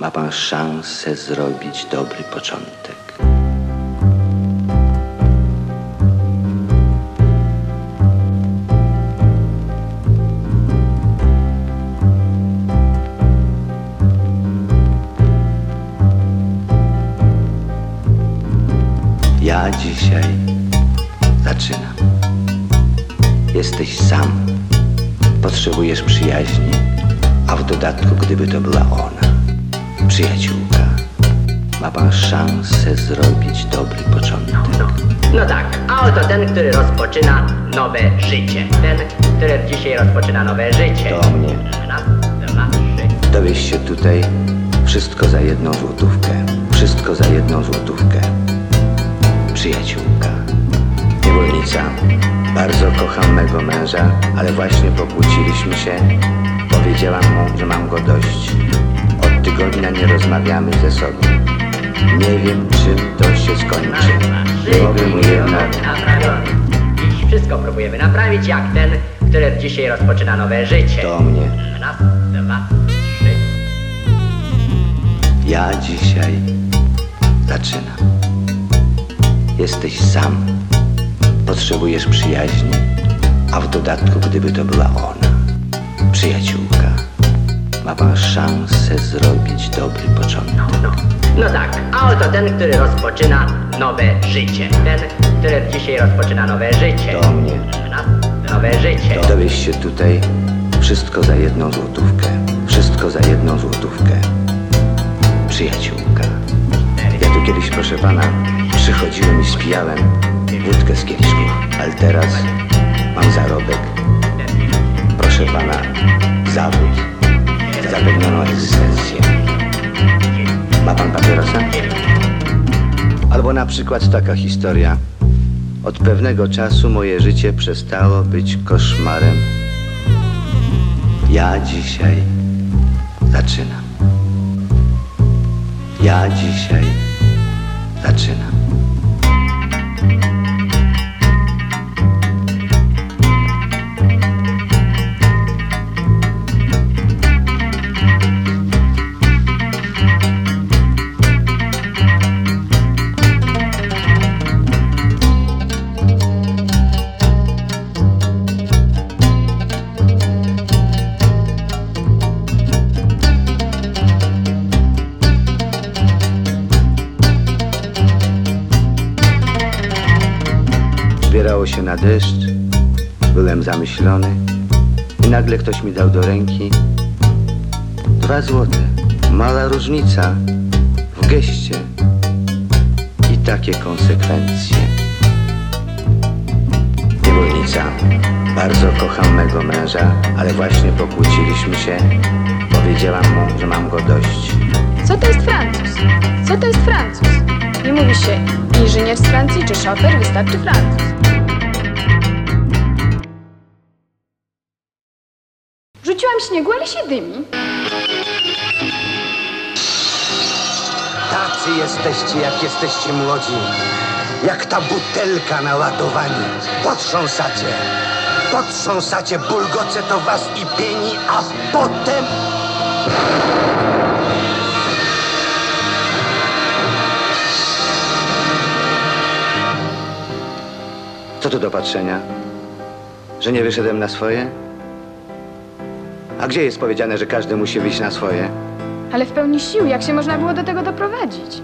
ma pan szansę zrobić dobry początek. Ja dzisiaj zaczynam. Jesteś sam. Potrzebujesz przyjaźni, a w dodatku, gdyby to była ona, przyjaciółka, ma pan szansę zrobić dobry początek. No tak, a oto ten, który rozpoczyna nowe życie. Ten, który dzisiaj rozpoczyna nowe życie. Do mnie. Raz, dwa, trzy. Dowieź się tutaj, wszystko za jedną złotówkę. Wszystko za jedną złotówkę. Przyjaciółka. Niewolnica. Bardzo kocham mego męża, ale właśnie pokłóciliśmy się. Powiedziałam mu, że mam go dość. Od tygodnia nie rozmawiamy ze sobą. Nie wiem, czym to się skończy. Mogę mu. Naprawiony. Dziś wszystko próbujemy naprawić, jak ten, który dzisiaj rozpoczyna nowe życie. Do mnie. Raz, dwa, trzy. Ja dzisiaj zaczynam. Jesteś sam. Potrzebujesz przyjaźni, a w dodatku, gdyby to była ona, przyjaciółka, ma pan szansę zrobić dobry początek. No tak, a oto ten, który rozpoczyna nowe życie. Ten, który dzisiaj rozpoczyna nowe życie. Do mnie. Nowe życie. Dowieź się tutaj, wszystko za jedną złotówkę. Wszystko za jedną złotówkę. Przyjaciółka. Ja tu kiedyś, proszę pana, przychodziłem i spijałem wódkę z kieliszku, ale teraz mam zarobek. Proszę pana, pan papierosa? Albo na przykład taka historia. Od pewnego czasu moje życie przestało być koszmarem. Ja dzisiaj zaczynam. Ja dzisiaj zaczynam. Zbierało się na deszcz, byłem zamyślony i nagle ktoś mi dał do ręki dwa złote. Mała różnica w geście i takie konsekwencje. Niewolnica. Bardzo kocham mego męża, ale właśnie pokłóciliśmy się. Powiedziałam mu, że mam go dość. Co to jest Francuz? Co to jest Francuz? Mówi się inżynier z Francji czy szofer, wystarczy Francuz. Rzuciłam śniegu, ale się dymi. Tacy jesteście, jak jesteście młodzi. Jak ta butelka na ładowanie. Potrząsacie. Potrząsacie, bulgoce to was i pieni, a potem... Co tu do patrzenia? Że nie wyszedłem na swoje? A gdzie jest powiedziane, że każdy musi wyjść na swoje? Ale w pełni sił, jak się można było do tego doprowadzić?